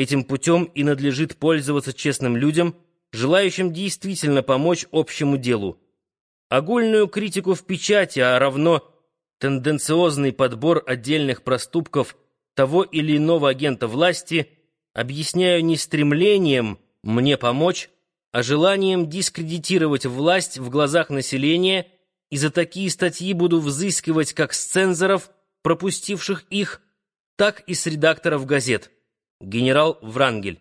Этим путем и надлежит пользоваться честным людям, желающим действительно помочь общему делу. Огульную критику в печати, а равно тенденциозный подбор отдельных проступков того или иного агента власти объясняю не стремлением мне помочь, а желанием дискредитировать власть в глазах населения, и за такие статьи буду взыскивать как с цензоров, пропустивших их, так и с редакторов газет. Генерал Врангель.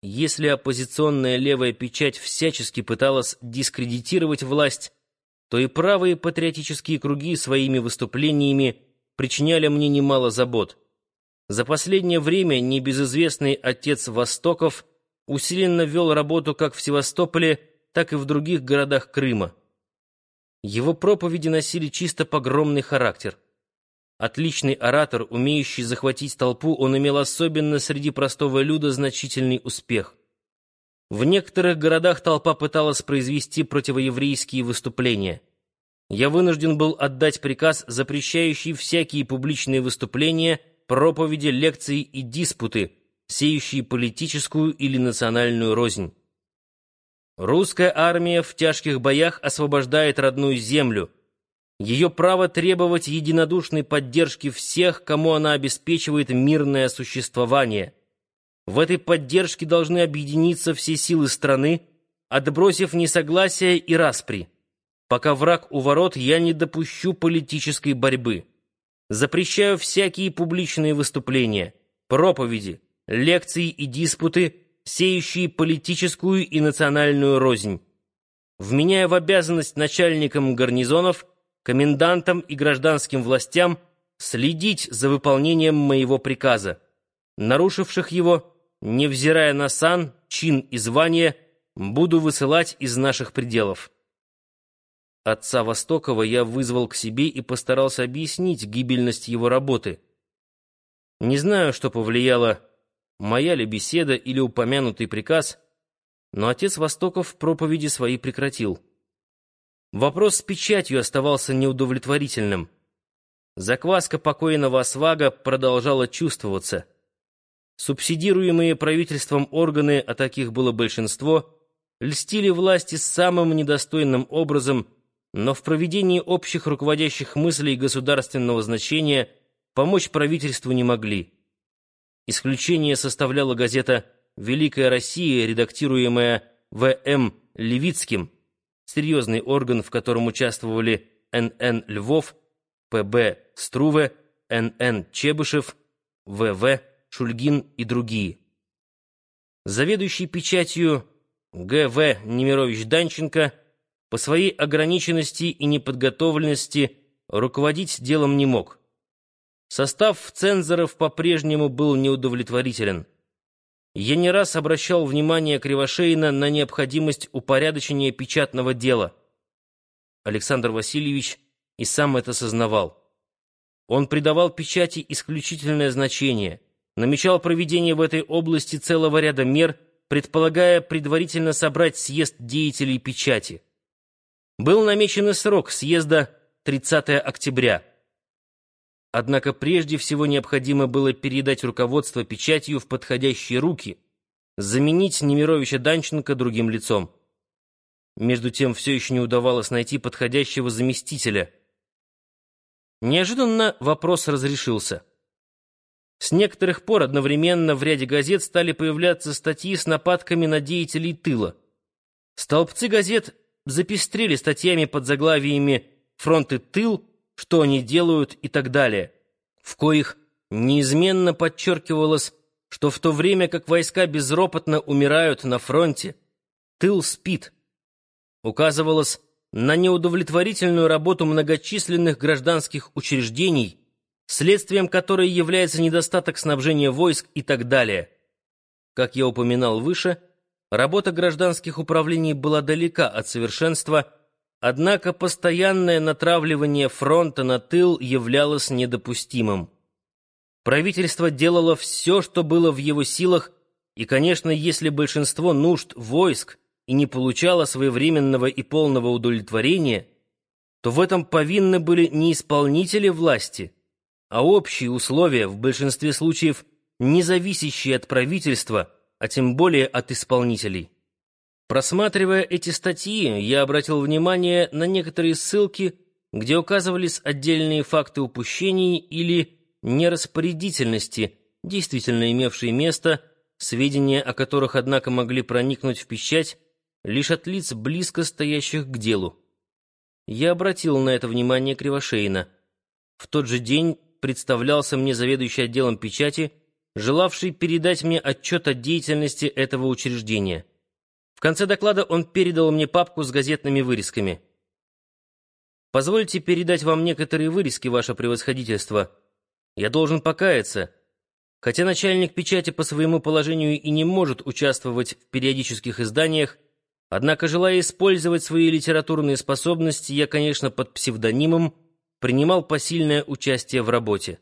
Если оппозиционная левая печать всячески пыталась дискредитировать власть, то и правые патриотические круги своими выступлениями причиняли мне немало забот. За последнее время небезызвестный отец Востоков усиленно вел работу как в Севастополе, так и в других городах Крыма. Его проповеди носили чисто погромный характер. Отличный оратор, умеющий захватить толпу, он имел особенно среди простого люда значительный успех. В некоторых городах толпа пыталась произвести противоеврейские выступления. Я вынужден был отдать приказ, запрещающий всякие публичные выступления, проповеди, лекции и диспуты, сеющие политическую или национальную рознь. Русская армия в тяжких боях освобождает родную землю. Ее право требовать единодушной поддержки всех, кому она обеспечивает мирное существование. В этой поддержке должны объединиться все силы страны, отбросив несогласие и распри. Пока враг у ворот, я не допущу политической борьбы. Запрещаю всякие публичные выступления, проповеди, лекции и диспуты, сеющие политическую и национальную рознь. Вменяя в обязанность начальникам гарнизонов, комендантам и гражданским властям следить за выполнением моего приказа. Нарушивших его, невзирая на сан, чин и звание, буду высылать из наших пределов. Отца Востокова я вызвал к себе и постарался объяснить гибельность его работы. Не знаю, что повлияло моя ли беседа или упомянутый приказ, но отец Востоков проповеди свои прекратил. Вопрос с печатью оставался неудовлетворительным. Закваска покойного Освага продолжала чувствоваться. Субсидируемые правительством органы, а таких было большинство, льстили власти самым недостойным образом, но в проведении общих руководящих мыслей государственного значения помочь правительству не могли. Исключение составляла газета «Великая Россия», редактируемая В.М. Левицким, серьезный орган, в котором участвовали Н.Н. Львов, П.Б. Струве, Н.Н. Чебышев, В.В. Шульгин и другие. Заведующий печатью Г.В. Немирович Данченко по своей ограниченности и неподготовленности руководить делом не мог. Состав цензоров по-прежнему был неудовлетворителен. Я не раз обращал внимание Кривошеина на необходимость упорядочения печатного дела. Александр Васильевич и сам это сознавал. Он придавал печати исключительное значение, намечал проведение в этой области целого ряда мер, предполагая предварительно собрать съезд деятелей печати. Был намечен и срок съезда 30 октября. Однако прежде всего необходимо было передать руководство печатью в подходящие руки, заменить Немировича Данченко другим лицом. Между тем все еще не удавалось найти подходящего заместителя. Неожиданно вопрос разрешился. С некоторых пор одновременно в ряде газет стали появляться статьи с нападками на деятелей тыла. Столбцы газет запестрели статьями под заглавиями «Фронт и тыл», что они делают и так далее, в коих неизменно подчеркивалось, что в то время как войска безропотно умирают на фронте, тыл спит. Указывалось на неудовлетворительную работу многочисленных гражданских учреждений, следствием которой является недостаток снабжения войск и так далее. Как я упоминал выше, работа гражданских управлений была далека от совершенства Однако постоянное натравливание фронта на тыл являлось недопустимым. Правительство делало все, что было в его силах, и, конечно, если большинство нужд войск и не получало своевременного и полного удовлетворения, то в этом повинны были не исполнители власти, а общие условия, в большинстве случаев не зависящие от правительства, а тем более от исполнителей. Просматривая эти статьи, я обратил внимание на некоторые ссылки, где указывались отдельные факты упущений или нераспорядительности, действительно имевшие место, сведения о которых, однако, могли проникнуть в печать лишь от лиц, близко стоящих к делу. Я обратил на это внимание Кривошеина. В тот же день представлялся мне заведующий отделом печати, желавший передать мне отчет о деятельности этого учреждения. В конце доклада он передал мне папку с газетными вырезками. «Позвольте передать вам некоторые вырезки, ваше превосходительство. Я должен покаяться. Хотя начальник печати по своему положению и не может участвовать в периодических изданиях, однако, желая использовать свои литературные способности, я, конечно, под псевдонимом принимал посильное участие в работе.